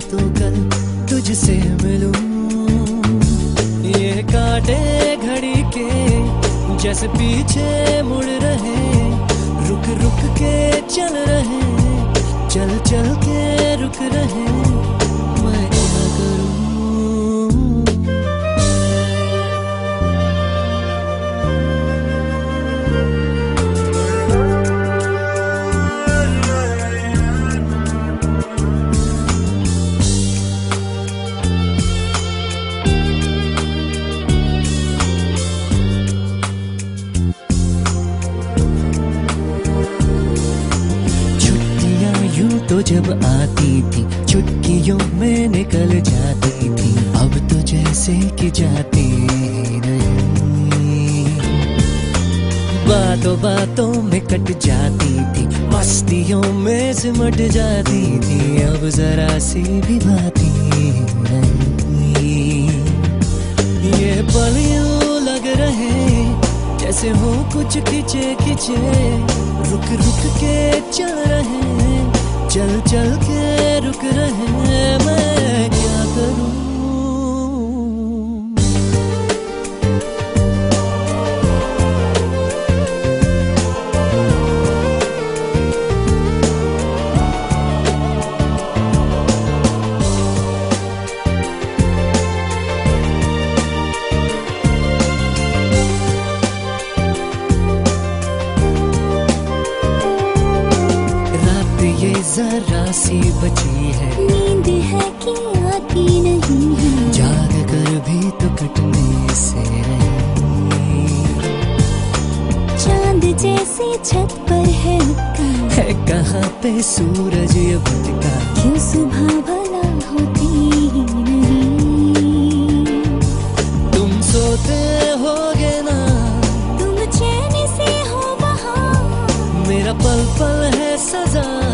तो कल तुझसे मिलूं। ये काटे घड़ी के जैसे पीछे मुड़ रहे, रुक रुक के चल रहे, चल चल के रुक रहे। जब आती थी, चुटकियों में निकल जाती थी। अब तो जैसे कि जाती बातों बातों में कट जाती थी, मस्तियों में सिमट जाती थी। अब जरा सी भी बात नहीं। ये पल लग रहे, जैसे हो कुछ खिंचे खिंचे रुक रुक के चल रहे। चल चल के रुक रहे मैं। ये जरा सी बची है। नींद है कि आती नहीं? जाग कर भी तो कटने से चाँद जैसे छत पर है है कहाँ पे सूरज ये भटका? क्यों सुबह भला होती नहीं? तुम सोते तुम से हो मेरा पल पल है सजा।